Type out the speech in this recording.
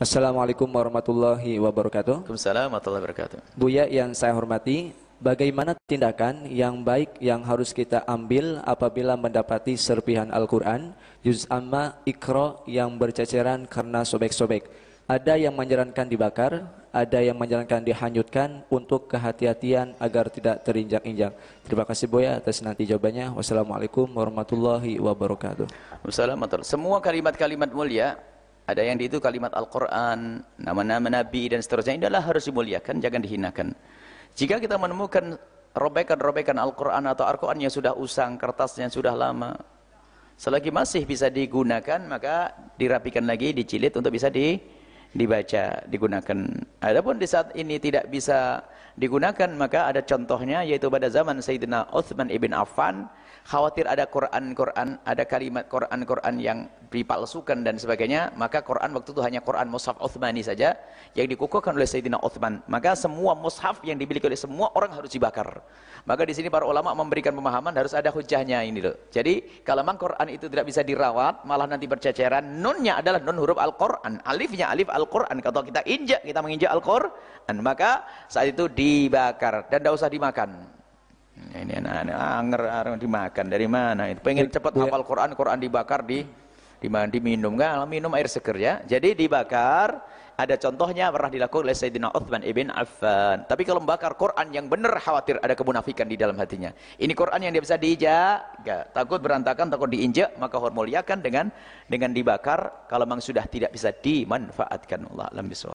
Assalamualaikum warahmatullahi wabarakatuh. Waalaikumsalam warahmatullahi wabarakatuh. Buya yang saya hormati, bagaimana tindakan yang baik yang harus kita ambil apabila mendapati serpihan Al-Quran, juz amma, ikro yang berceceran karena sobek-sobek? Ada yang menjalankan dibakar, ada yang menjalankan dihanyutkan untuk kehati-hatian agar tidak terinjak-injak. Terima kasih Buya atas nanti jawabannya. Wassalamualaikum warahmatullahi wabarakatuh. Wassalamualaikum. Semua kalimat-kalimat mulia ada yang di itu kalimat Al-Quran, nama-nama Nabi dan seterusnya. Ini adalah harus dimuliakan, jangan dihinakan. Jika kita menemukan robekan-robekan Al-Quran atau Al-Quran yang sudah usang, kertasnya sudah lama, selagi masih bisa digunakan, maka dirapikan lagi, dicilid untuk bisa di, dibaca, digunakan. Adapun di saat ini tidak bisa digunakan, maka ada contohnya, yaitu pada zaman Sayyidina Uthman ibn Affan, khawatir ada Quran-Quran, ada kalimat Quran-Quran yang dipalsukan dan sebagainya, maka Quran waktu itu hanya Quran Mushaf Uthmani saja yang dikukuhkan oleh Sayyidina Uthman. Maka semua mushaf yang dimiliki oleh semua orang harus dibakar. Maka di sini para ulama memberikan pemahaman harus ada hujahnya ini loh. Jadi kalau memang Quran itu tidak bisa dirawat, malah nanti berceceran, nunnya adalah nun huruf Al-Quran, alifnya alif Al-Quran. Kalau kita injak, kita menginjak Al-Quran, maka saat itu dibakar dan tidak usah dimakan. Ini anak-anak anger, anger dimakan dari mana itu? Pengen cepat hafal Quran, Quran dibakar di diminum enggak? Minum air seger ya. Jadi dibakar. Ada contohnya pernah dilakukan oleh Sayyidina Uthman ibn Affan. Tapi kalau membakar Quran yang benar khawatir ada kemunafikan di dalam hatinya. Ini Quran yang dia bisa dijaga. Takut berantakan, takut diinjak, maka hormuliakan dengan dengan dibakar kalau memang sudah tidak bisa dimanfaatkan Allah alam